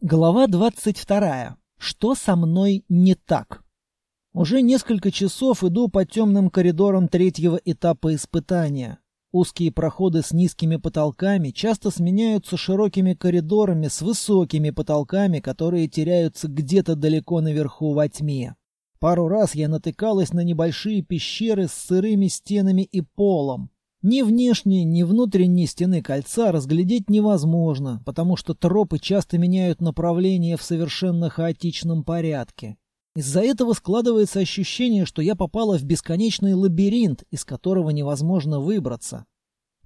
Глава 22. Что со мной не так? Уже несколько часов иду по темным коридорам третьего этапа испытания. Узкие проходы с низкими потолками часто сменяются широкими коридорами с высокими потолками, которые теряются где-то далеко наверху во тьме. Пару раз я натыкалась на небольшие пещеры с сырыми стенами и полом. Ни внешней, ни внутренней стены кольца разглядеть невозможно, потому что тропы часто меняют направление в совершенно хаотичном порядке. Из-за этого складывается ощущение, что я попала в бесконечный лабиринт, из которого невозможно выбраться.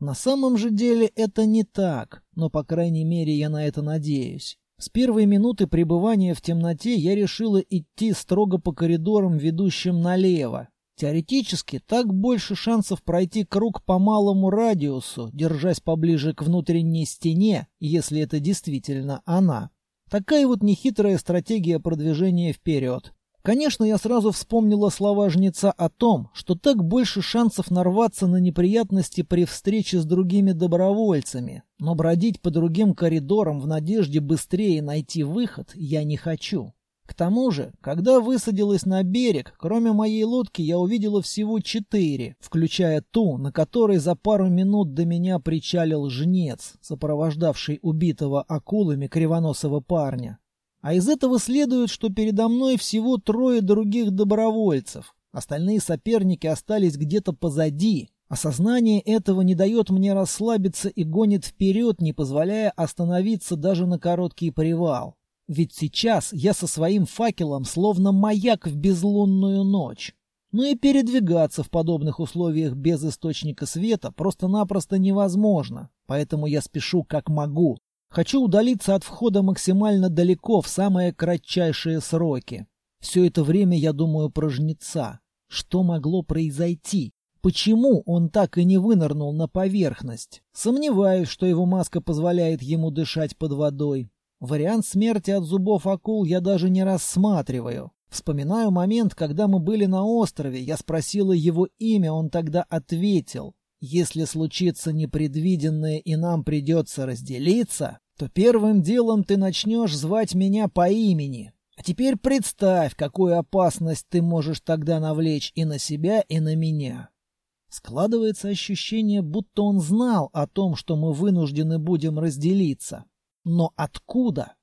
На самом же деле это не так, но, по крайней мере, я на это надеюсь. С первой минуты пребывания в темноте я решила идти строго по коридорам, ведущим налево, Теоретически, так больше шансов пройти круг по малому радиусу, держась поближе к внутренней стене, если это действительно она. Такая вот нехитрая стратегия продвижения вперед. Конечно, я сразу вспомнила слова жнеца о том, что так больше шансов нарваться на неприятности при встрече с другими добровольцами, но бродить по другим коридорам в надежде быстрее найти выход я не хочу. К тому же, когда высадилась на берег, кроме моей лодки я увидела всего четыре, включая ту, на которой за пару минут до меня причалил жнец, сопровождавший убитого акулами кривоносого парня. А из этого следует, что передо мной всего трое других добровольцев. Остальные соперники остались где-то позади. Осознание этого не дает мне расслабиться и гонит вперед, не позволяя остановиться даже на короткий привал. Ведь сейчас я со своим факелом словно маяк в безлунную ночь. Ну и передвигаться в подобных условиях без источника света просто-напросто невозможно, поэтому я спешу как могу. Хочу удалиться от входа максимально далеко в самые кратчайшие сроки. Все это время я думаю про жнеца. Что могло произойти? Почему он так и не вынырнул на поверхность? Сомневаюсь, что его маска позволяет ему дышать под водой. Вариант смерти от зубов акул я даже не рассматриваю. Вспоминаю момент, когда мы были на острове, я спросила его имя, он тогда ответил. Если случится непредвиденное и нам придется разделиться, то первым делом ты начнешь звать меня по имени. А теперь представь, какую опасность ты можешь тогда навлечь и на себя, и на меня. Складывается ощущение, будто он знал о том, что мы вынуждены будем разделиться. Но откуда?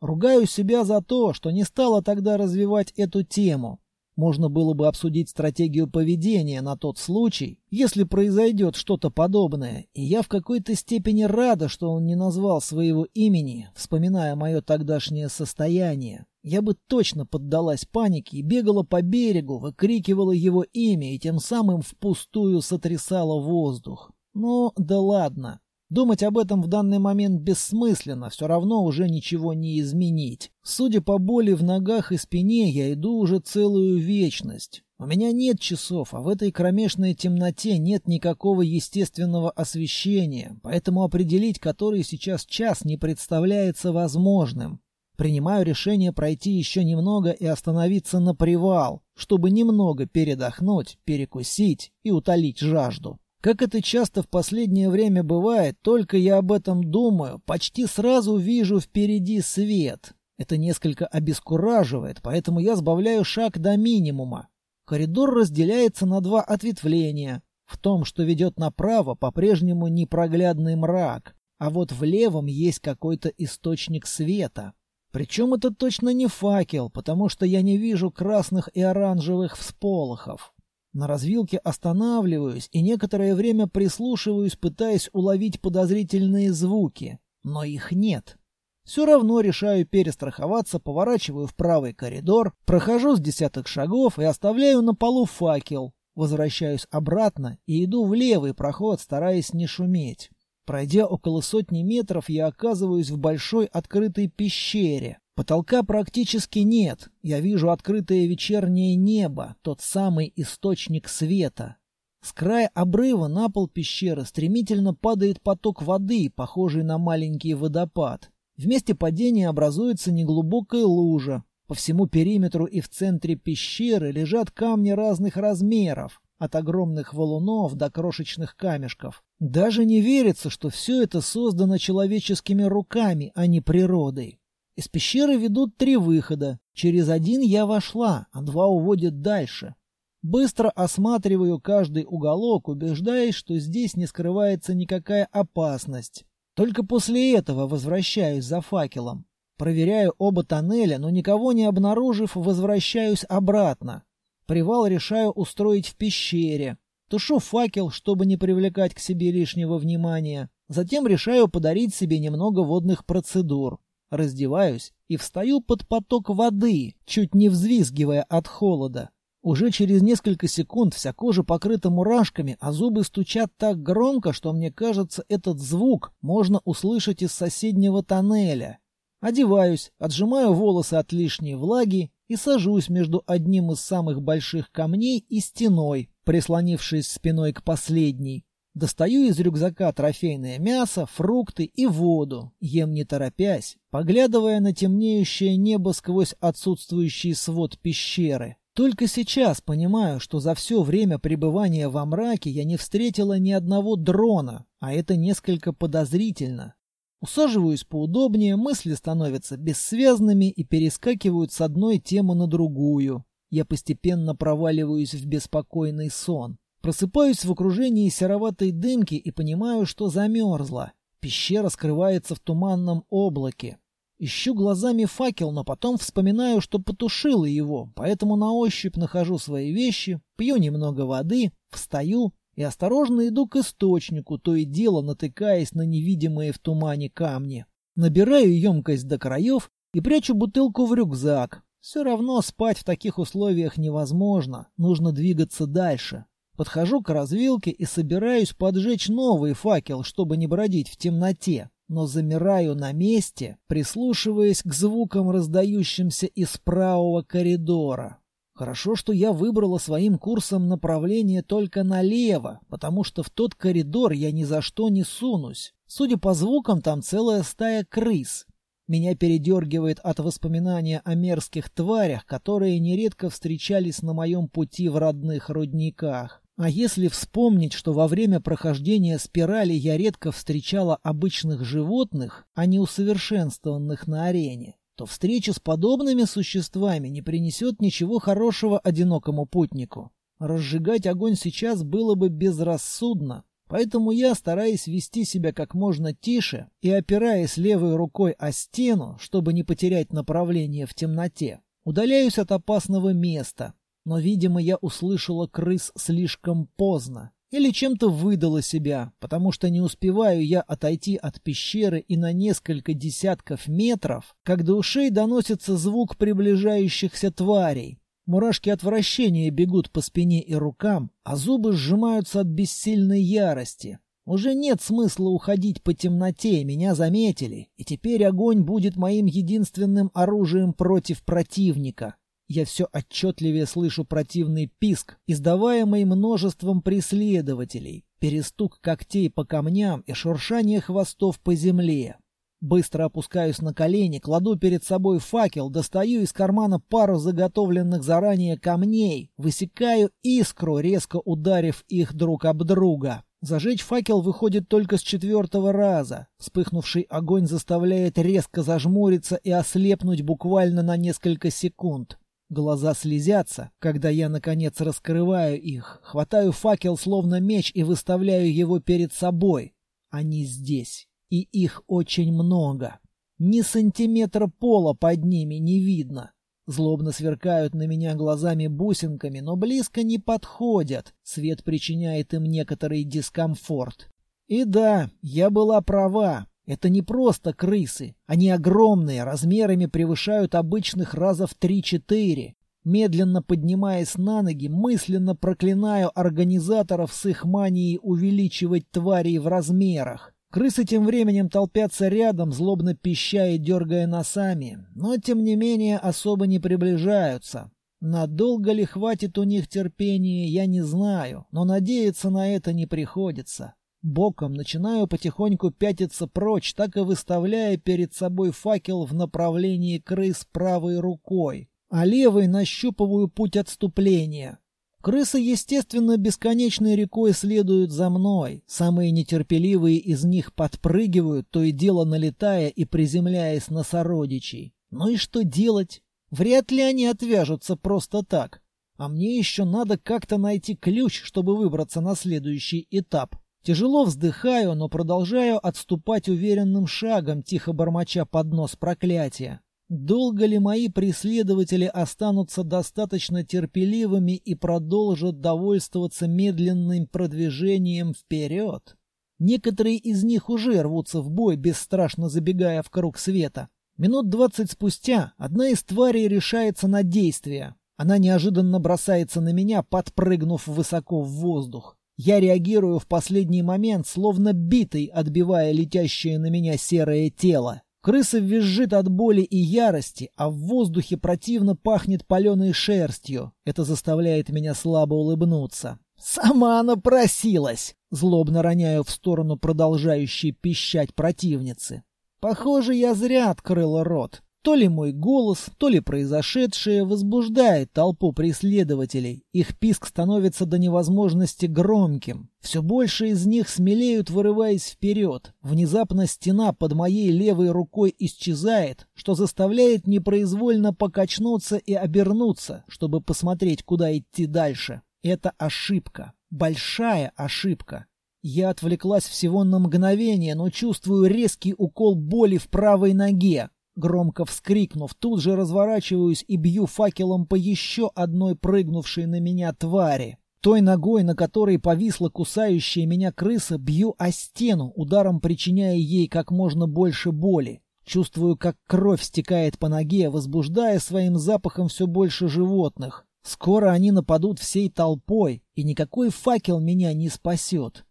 Ругаю себя за то, что не стала тогда развивать эту тему. Можно было бы обсудить стратегию поведения на тот случай, если произойдет что-то подобное, и я в какой-то степени рада, что он не назвал своего имени, вспоминая мое тогдашнее состояние. Я бы точно поддалась панике и бегала по берегу, выкрикивала его имя и тем самым впустую сотрясала воздух. Ну, да ладно. Думать об этом в данный момент бессмысленно, все равно уже ничего не изменить. Судя по боли в ногах и спине, я иду уже целую вечность. У меня нет часов, а в этой кромешной темноте нет никакого естественного освещения, поэтому определить, который сейчас час, не представляется возможным. Принимаю решение пройти еще немного и остановиться на привал, чтобы немного передохнуть, перекусить и утолить жажду. Как это часто в последнее время бывает, только я об этом думаю, почти сразу вижу впереди свет. Это несколько обескураживает, поэтому я сбавляю шаг до минимума. Коридор разделяется на два ответвления. В том, что ведет направо, по-прежнему непроглядный мрак, а вот в левом есть какой-то источник света. Причем это точно не факел, потому что я не вижу красных и оранжевых всполохов. На развилке останавливаюсь и некоторое время прислушиваюсь, пытаясь уловить подозрительные звуки, но их нет. Все равно решаю перестраховаться, поворачиваю в правый коридор, прохожу с десяток шагов и оставляю на полу факел. Возвращаюсь обратно и иду в левый проход, стараясь не шуметь. Пройдя около сотни метров, я оказываюсь в большой открытой пещере. Потолка практически нет. Я вижу открытое вечернее небо, тот самый источник света. С края обрыва на пол пещеры стремительно падает поток воды, похожий на маленький водопад. В месте падения образуется неглубокая лужа. По всему периметру и в центре пещеры лежат камни разных размеров, от огромных валунов до крошечных камешков. Даже не верится, что все это создано человеческими руками, а не природой. Из пещеры ведут три выхода. Через один я вошла, а два уводят дальше. Быстро осматриваю каждый уголок, убеждаясь, что здесь не скрывается никакая опасность. Только после этого возвращаюсь за факелом. Проверяю оба тоннеля, но никого не обнаружив, возвращаюсь обратно. Привал решаю устроить в пещере. Тушу факел, чтобы не привлекать к себе лишнего внимания. Затем решаю подарить себе немного водных процедур. Раздеваюсь и встаю под поток воды, чуть не взвизгивая от холода. Уже через несколько секунд вся кожа покрыта мурашками, а зубы стучат так громко, что мне кажется, этот звук можно услышать из соседнего тоннеля. Одеваюсь, отжимаю волосы от лишней влаги и сажусь между одним из самых больших камней и стеной, прислонившись спиной к последней. Достаю из рюкзака трофейное мясо, фрукты и воду, ем не торопясь, поглядывая на темнеющее небо сквозь отсутствующий свод пещеры. Только сейчас понимаю, что за все время пребывания во мраке я не встретила ни одного дрона, а это несколько подозрительно. Усаживаюсь поудобнее, мысли становятся бессвязными и перескакивают с одной темы на другую. Я постепенно проваливаюсь в беспокойный сон. Просыпаюсь в окружении сероватой дымки и понимаю, что замерзла. Пещера скрывается в туманном облаке. Ищу глазами факел, но потом вспоминаю, что потушила его, поэтому на ощупь нахожу свои вещи, пью немного воды, встаю и осторожно иду к источнику, то и дело натыкаясь на невидимые в тумане камни. Набираю емкость до краев и прячу бутылку в рюкзак. Все равно спать в таких условиях невозможно, нужно двигаться дальше. Подхожу к развилке и собираюсь поджечь новый факел, чтобы не бродить в темноте но замираю на месте, прислушиваясь к звукам, раздающимся из правого коридора. Хорошо, что я выбрала своим курсом направление только налево, потому что в тот коридор я ни за что не сунусь. Судя по звукам, там целая стая крыс. Меня передергивает от воспоминания о мерзких тварях, которые нередко встречались на моем пути в родных рудниках. А если вспомнить, что во время прохождения спирали я редко встречала обычных животных, а не усовершенствованных на арене, то встреча с подобными существами не принесет ничего хорошего одинокому путнику. Разжигать огонь сейчас было бы безрассудно, поэтому я, стараясь вести себя как можно тише и опираясь левой рукой о стену, чтобы не потерять направление в темноте, удаляюсь от опасного места, но, видимо, я услышала крыс слишком поздно. Или чем-то выдала себя, потому что не успеваю я отойти от пещеры и на несколько десятков метров, как до ушей доносится звук приближающихся тварей. Мурашки отвращения бегут по спине и рукам, а зубы сжимаются от бессильной ярости. Уже нет смысла уходить по темноте, меня заметили, и теперь огонь будет моим единственным оружием против противника я все отчетливее слышу противный писк, издаваемый множеством преследователей, перестук когтей по камням и шуршание хвостов по земле. Быстро опускаюсь на колени, кладу перед собой факел, достаю из кармана пару заготовленных заранее камней, высекаю искру, резко ударив их друг об друга. Зажечь факел выходит только с четвертого раза. Вспыхнувший огонь заставляет резко зажмуриться и ослепнуть буквально на несколько секунд. Глаза слезятся, когда я, наконец, раскрываю их, хватаю факел словно меч и выставляю его перед собой. Они здесь, и их очень много. Ни сантиметра пола под ними не видно. Злобно сверкают на меня глазами бусинками, но близко не подходят. Свет причиняет им некоторый дискомфорт. И да, я была права. Это не просто крысы. Они огромные, размерами превышают обычных раза в три-четыре. Медленно поднимаясь на ноги, мысленно проклинаю организаторов с их манией увеличивать тварей в размерах. Крысы тем временем толпятся рядом, злобно пища и дергая носами, но тем не менее особо не приближаются. Надолго ли хватит у них терпения, я не знаю, но надеяться на это не приходится. Боком начинаю потихоньку пятиться прочь, так и выставляя перед собой факел в направлении крыс правой рукой, а левой нащупываю путь отступления. Крысы, естественно, бесконечной рекой следуют за мной. Самые нетерпеливые из них подпрыгивают, то и дело налетая и приземляясь на сородичей. Ну и что делать? Вряд ли они отвяжутся просто так. А мне еще надо как-то найти ключ, чтобы выбраться на следующий этап. Тяжело вздыхаю, но продолжаю отступать уверенным шагом, тихо бормоча под нос проклятия. Долго ли мои преследователи останутся достаточно терпеливыми и продолжат довольствоваться медленным продвижением вперед? Некоторые из них уже рвутся в бой, бесстрашно забегая в круг света. Минут двадцать спустя одна из тварей решается на действие. Она неожиданно бросается на меня, подпрыгнув высоко в воздух. Я реагирую в последний момент, словно битый, отбивая летящее на меня серое тело. Крыса визжит от боли и ярости, а в воздухе противно пахнет паленой шерстью. Это заставляет меня слабо улыбнуться. «Сама она просилась!» Злобно роняю в сторону продолжающей пищать противницы. Похоже, я зря открыла рот. То ли мой голос, то ли произошедшее возбуждает толпу преследователей. Их писк становится до невозможности громким. Все больше из них смелеют, вырываясь вперед. Внезапно стена под моей левой рукой исчезает, что заставляет непроизвольно покачнуться и обернуться, чтобы посмотреть, куда идти дальше. Это ошибка. Большая ошибка. Я отвлеклась всего на мгновение, но чувствую резкий укол боли в правой ноге. Громко вскрикнув, тут же разворачиваюсь и бью факелом по еще одной прыгнувшей на меня твари. Той ногой, на которой повисла кусающая меня крыса, бью о стену, ударом причиняя ей как можно больше боли. Чувствую, как кровь стекает по ноге, возбуждая своим запахом все больше животных. Скоро они нападут всей толпой, и никакой факел меня не спасет.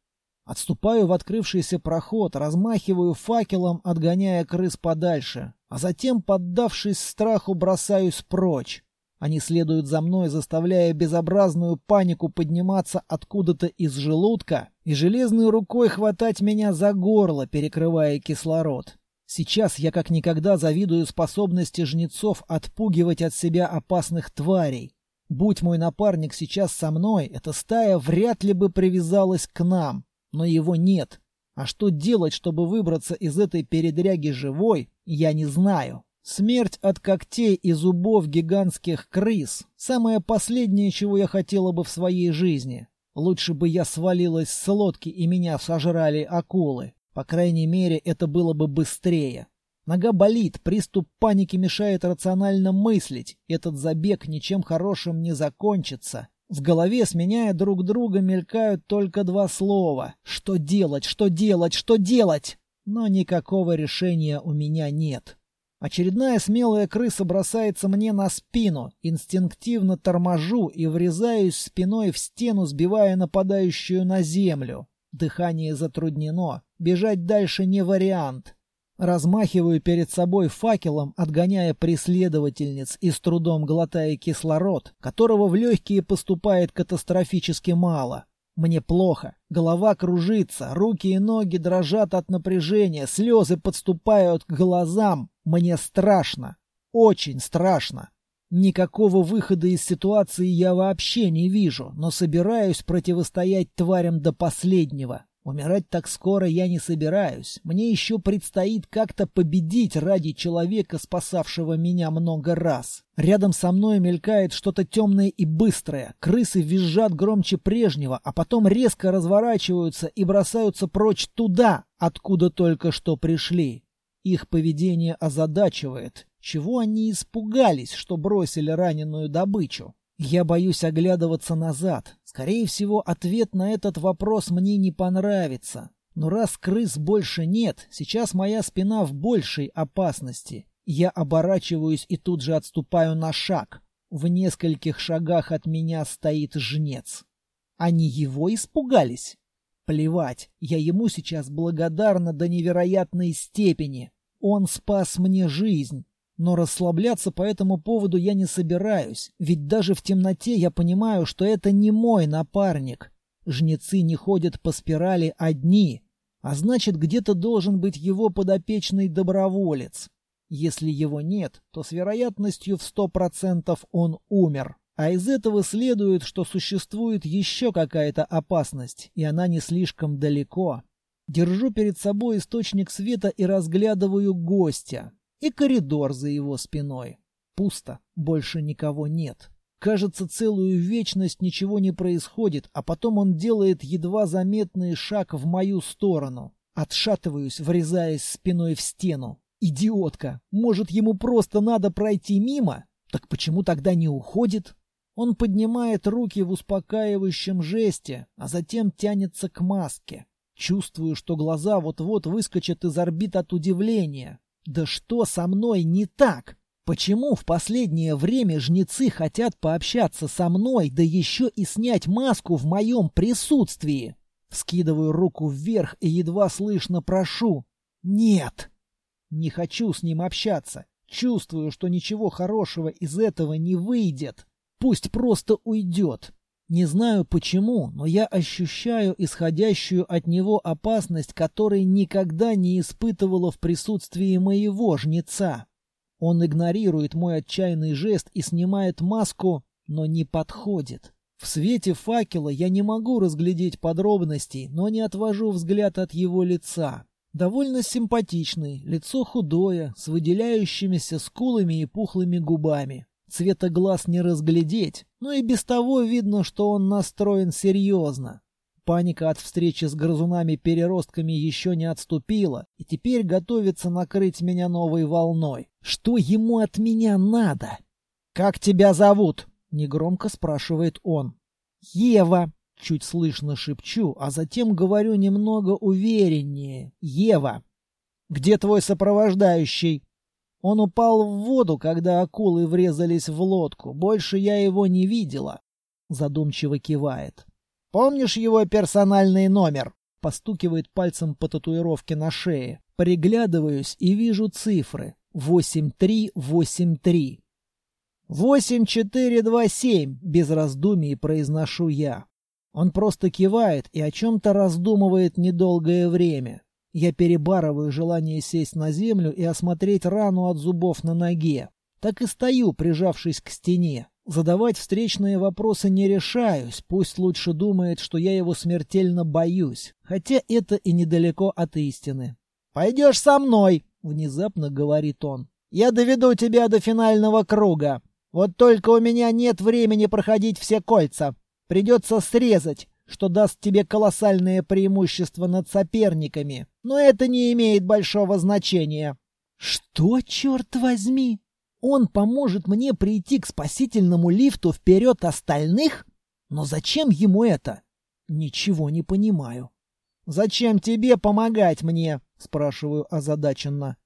Отступаю в открывшийся проход, размахиваю факелом, отгоняя крыс подальше, а затем, поддавшись страху, бросаюсь прочь. Они следуют за мной, заставляя безобразную панику подниматься откуда-то из желудка и железной рукой хватать меня за горло, перекрывая кислород. Сейчас я как никогда завидую способности жнецов отпугивать от себя опасных тварей. Будь мой напарник сейчас со мной, эта стая вряд ли бы привязалась к нам. Но его нет. А что делать, чтобы выбраться из этой передряги живой, я не знаю. Смерть от когтей и зубов гигантских крыс — самое последнее, чего я хотела бы в своей жизни. Лучше бы я свалилась с лодки и меня сожрали акулы. По крайней мере, это было бы быстрее. Нога болит, приступ паники мешает рационально мыслить. Этот забег ничем хорошим не закончится. В голове, сменяя друг друга, мелькают только два слова. Что делать, что делать, что делать? Но никакого решения у меня нет. Очередная смелая крыса бросается мне на спину. Инстинктивно торможу и врезаюсь спиной в стену, сбивая нападающую на землю. Дыхание затруднено. Бежать дальше не вариант. Размахиваю перед собой факелом, отгоняя преследовательниц и с трудом глотая кислород, которого в легкие поступает катастрофически мало. Мне плохо, голова кружится, руки и ноги дрожат от напряжения, слезы подступают к глазам. Мне страшно, очень страшно. Никакого выхода из ситуации я вообще не вижу, но собираюсь противостоять тварям до последнего. Умирать так скоро я не собираюсь. Мне еще предстоит как-то победить ради человека, спасавшего меня много раз. Рядом со мной мелькает что-то темное и быстрое. Крысы визжат громче прежнего, а потом резко разворачиваются и бросаются прочь туда, откуда только что пришли. Их поведение озадачивает. Чего они испугались, что бросили раненую добычу? Я боюсь оглядываться назад. Скорее всего, ответ на этот вопрос мне не понравится. Но раз крыс больше нет, сейчас моя спина в большей опасности. Я оборачиваюсь и тут же отступаю на шаг. В нескольких шагах от меня стоит жнец. Они его испугались? Плевать, я ему сейчас благодарна до невероятной степени. Он спас мне жизнь. Но расслабляться по этому поводу я не собираюсь, ведь даже в темноте я понимаю, что это не мой напарник. Жнецы не ходят по спирали одни, а значит, где-то должен быть его подопечный доброволец. Если его нет, то с вероятностью в сто процентов он умер. А из этого следует, что существует еще какая-то опасность, и она не слишком далеко. Держу перед собой источник света и разглядываю гостя. И коридор за его спиной. Пусто, больше никого нет. Кажется, целую вечность ничего не происходит, а потом он делает едва заметный шаг в мою сторону. Отшатываюсь, врезаясь спиной в стену. Идиотка! Может, ему просто надо пройти мимо? Так почему тогда не уходит? Он поднимает руки в успокаивающем жесте, а затем тянется к маске. Чувствую, что глаза вот-вот выскочат из орбит от удивления. Да что со мной не так? Почему в последнее время жнецы хотят пообщаться со мной, да еще и снять маску в моем присутствии? Скидываю руку вверх и едва слышно прошу. Нет! Не хочу с ним общаться. Чувствую, что ничего хорошего из этого не выйдет. Пусть просто уйдет. Не знаю почему, но я ощущаю исходящую от него опасность, которой никогда не испытывала в присутствии моего жнеца. Он игнорирует мой отчаянный жест и снимает маску, но не подходит. В свете факела я не могу разглядеть подробностей, но не отвожу взгляд от его лица. Довольно симпатичный, лицо худое, с выделяющимися скулами и пухлыми губами. Цвета глаз не разглядеть, но и без того видно, что он настроен серьезно. Паника от встречи с грызунами-переростками еще не отступила, и теперь готовится накрыть меня новой волной. Что ему от меня надо? «Как тебя зовут?» — негромко спрашивает он. «Ева!» Чуть слышно шепчу, а затем говорю немного увереннее. «Ева!» «Где твой сопровождающий?» Он упал в воду, когда акулы врезались в лодку. Больше я его не видела. Задумчиво кивает. «Помнишь его персональный номер?» Постукивает пальцем по татуировке на шее. Приглядываюсь и вижу цифры. Восемь три восемь три. «Восемь четыре два семь», — без раздумий произношу я. Он просто кивает и о чем-то раздумывает недолгое время. Я перебарываю желание сесть на землю и осмотреть рану от зубов на ноге. Так и стою, прижавшись к стене. Задавать встречные вопросы не решаюсь, пусть лучше думает, что я его смертельно боюсь, хотя это и недалеко от истины. «Пойдешь со мной», — внезапно говорит он. «Я доведу тебя до финального круга. Вот только у меня нет времени проходить все кольца. Придется срезать, что даст тебе колоссальное преимущество над соперниками. Но это не имеет большого значения. Что, черт возьми? Он поможет мне прийти к спасительному лифту вперед остальных? Но зачем ему это? Ничего не понимаю. «Зачем тебе помогать мне?» — спрашиваю озадаченно.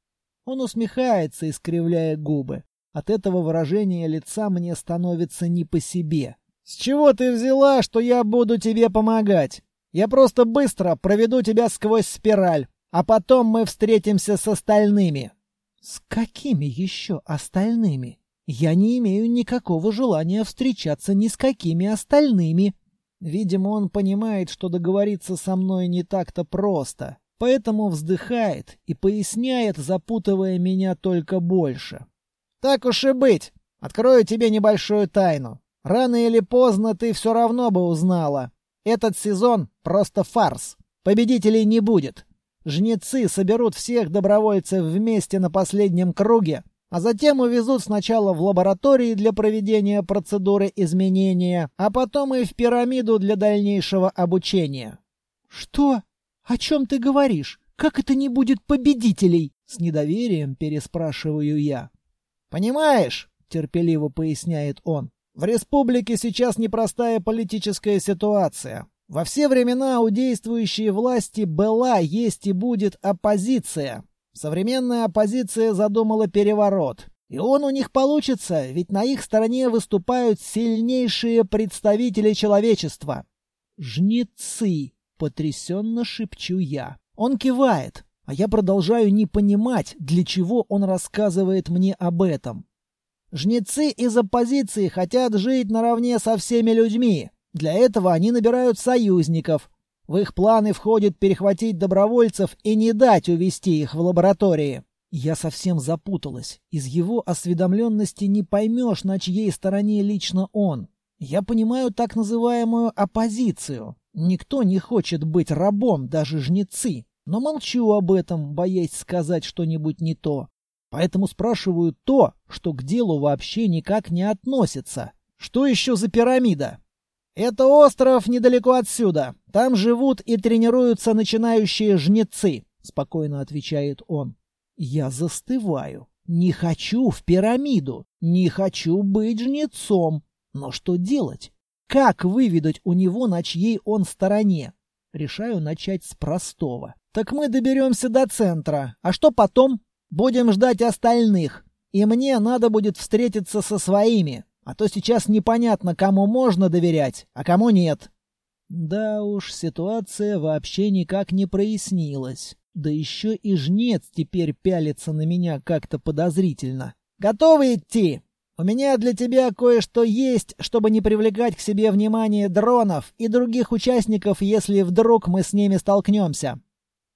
Он усмехается, искривляя губы. От этого выражения лица мне становится не по себе. «С чего ты взяла, что я буду тебе помогать? Я просто быстро проведу тебя сквозь спираль, а потом мы встретимся с остальными». «С какими еще остальными? Я не имею никакого желания встречаться ни с какими остальными». Видимо, он понимает, что договориться со мной не так-то просто, поэтому вздыхает и поясняет, запутывая меня только больше. «Так уж и быть. Открою тебе небольшую тайну. Рано или поздно ты все равно бы узнала. Этот сезон просто фарс. Победителей не будет. Жнецы соберут всех добровольцев вместе на последнем круге, а затем увезут сначала в лаборатории для проведения процедуры изменения, а потом и в пирамиду для дальнейшего обучения. «Что? О чем ты говоришь? Как это не будет победителей?» С недоверием переспрашиваю я. «Понимаешь?» — терпеливо поясняет он. В республике сейчас непростая политическая ситуация. Во все времена у действующей власти была, есть и будет оппозиция. Современная оппозиция задумала переворот. И он у них получится, ведь на их стороне выступают сильнейшие представители человечества. «Жнецы!» — потрясенно шепчу я. Он кивает, а я продолжаю не понимать, для чего он рассказывает мне об этом. Жнецы из оппозиции хотят жить наравне со всеми людьми. Для этого они набирают союзников. В их планы входит перехватить добровольцев и не дать увести их в лаборатории. Я совсем запуталась. Из его осведомленности не поймешь, на чьей стороне лично он. Я понимаю так называемую оппозицию. Никто не хочет быть рабом, даже жнецы. Но молчу об этом, боясь сказать что-нибудь не то. Поэтому спрашиваю то, что к делу вообще никак не относится. Что еще за пирамида? Это остров недалеко отсюда. Там живут и тренируются начинающие жнецы, спокойно отвечает он. Я застываю. Не хочу в пирамиду, не хочу быть жнецом. Но что делать? Как выведать у него, на чьей он стороне? Решаю начать с простого. Так мы доберемся до центра. А что потом? Будем ждать остальных. И мне надо будет встретиться со своими. А то сейчас непонятно, кому можно доверять, а кому нет. Да уж, ситуация вообще никак не прояснилась. Да еще и жнец теперь пялится на меня как-то подозрительно. «Готовы идти? У меня для тебя кое-что есть, чтобы не привлекать к себе внимание дронов и других участников, если вдруг мы с ними столкнемся».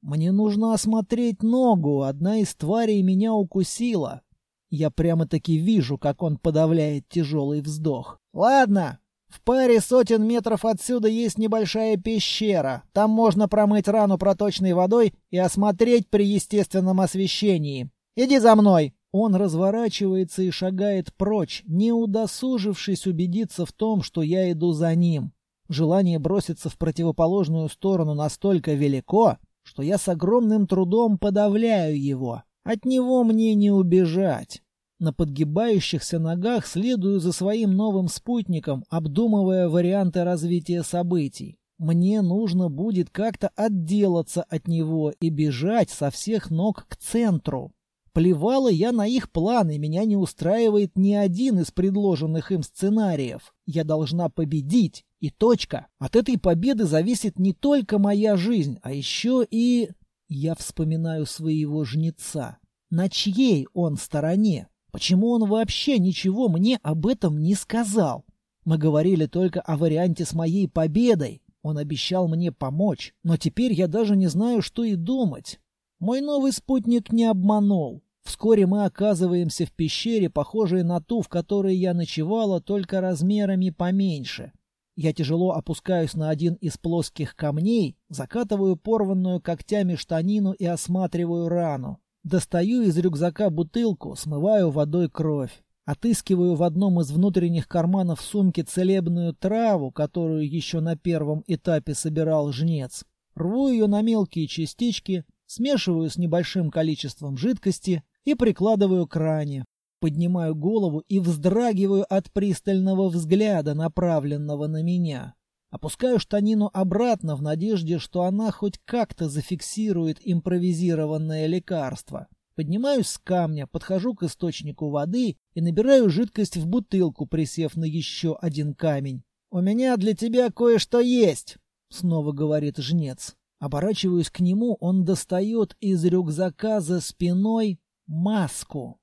«Мне нужно осмотреть ногу, одна из тварей меня укусила». Я прямо-таки вижу, как он подавляет тяжелый вздох. «Ладно, в паре сотен метров отсюда есть небольшая пещера. Там можно промыть рану проточной водой и осмотреть при естественном освещении. Иди за мной!» Он разворачивается и шагает прочь, не удосужившись убедиться в том, что я иду за ним. Желание броситься в противоположную сторону настолько велико, что я с огромным трудом подавляю его. От него мне не убежать. На подгибающихся ногах следую за своим новым спутником, обдумывая варианты развития событий. Мне нужно будет как-то отделаться от него и бежать со всех ног к центру. Плевала я на их планы, меня не устраивает ни один из предложенных им сценариев. Я должна победить, и точка. От этой победы зависит не только моя жизнь, а еще и... Я вспоминаю своего жнеца. На чьей он стороне? Почему он вообще ничего мне об этом не сказал? Мы говорили только о варианте с моей победой. Он обещал мне помочь, но теперь я даже не знаю, что и думать. Мой новый спутник не обманул. Вскоре мы оказываемся в пещере, похожей на ту, в которой я ночевала, только размерами поменьше. Я тяжело опускаюсь на один из плоских камней, закатываю порванную когтями штанину и осматриваю рану. Достаю из рюкзака бутылку, смываю водой кровь. Отыскиваю в одном из внутренних карманов сумки целебную траву, которую еще на первом этапе собирал жнец. Рву ее на мелкие частички, смешиваю с небольшим количеством жидкости и прикладываю к ране. Поднимаю голову и вздрагиваю от пристального взгляда, направленного на меня. Опускаю штанину обратно в надежде, что она хоть как-то зафиксирует импровизированное лекарство. Поднимаюсь с камня, подхожу к источнику воды и набираю жидкость в бутылку, присев на еще один камень. «У меня для тебя кое-что есть», — снова говорит жнец. Оборачиваюсь к нему, он достает из рюкзака за спиной маску.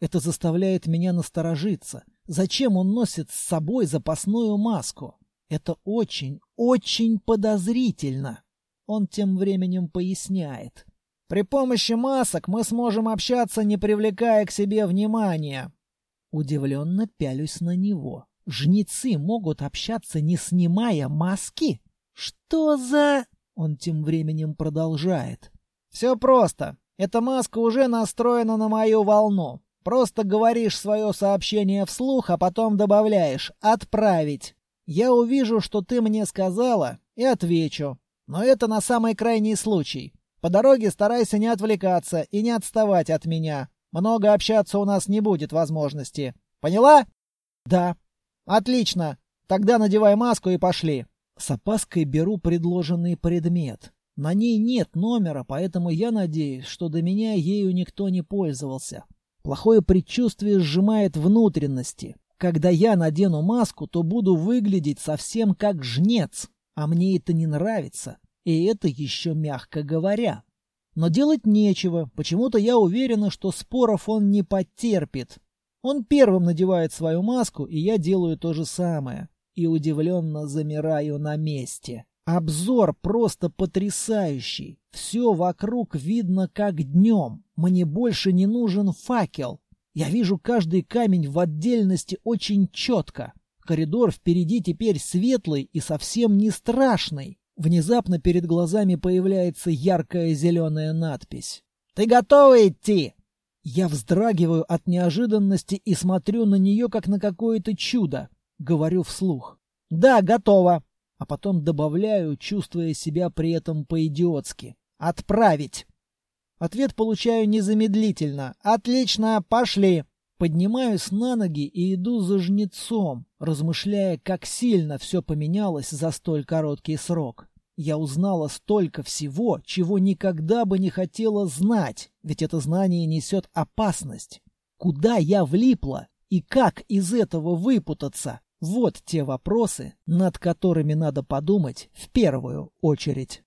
Это заставляет меня насторожиться. Зачем он носит с собой запасную маску? Это очень, очень подозрительно. Он тем временем поясняет. При помощи масок мы сможем общаться, не привлекая к себе внимания. Удивленно пялюсь на него. Жнецы могут общаться, не снимая маски? Что за... Он тем временем продолжает. Все просто. Эта маска уже настроена на мою волну. Просто говоришь свое сообщение вслух, а потом добавляешь «отправить». Я увижу, что ты мне сказала, и отвечу. Но это на самый крайний случай. По дороге старайся не отвлекаться и не отставать от меня. Много общаться у нас не будет возможности. Поняла? Да. Отлично. Тогда надевай маску и пошли. С опаской беру предложенный предмет. На ней нет номера, поэтому я надеюсь, что до меня ею никто не пользовался. Плохое предчувствие сжимает внутренности. Когда я надену маску, то буду выглядеть совсем как жнец, а мне это не нравится, и это еще мягко говоря. Но делать нечего, почему-то я уверена, что споров он не потерпит. Он первым надевает свою маску, и я делаю то же самое, и удивленно замираю на месте. Обзор просто потрясающий. Все вокруг видно как днем. Мне больше не нужен факел. Я вижу каждый камень в отдельности очень четко. Коридор впереди теперь светлый и совсем не страшный. Внезапно перед глазами появляется яркая зеленая надпись. «Ты готова идти?» Я вздрагиваю от неожиданности и смотрю на нее, как на какое-то чудо. Говорю вслух. «Да, готово!» А потом добавляю, чувствуя себя при этом по-идиотски. «Отправить!» Ответ получаю незамедлительно. «Отлично, пошли!» Поднимаюсь на ноги и иду за жнецом, размышляя, как сильно все поменялось за столь короткий срок. Я узнала столько всего, чего никогда бы не хотела знать, ведь это знание несет опасность. Куда я влипла и как из этого выпутаться? Вот те вопросы, над которыми надо подумать в первую очередь.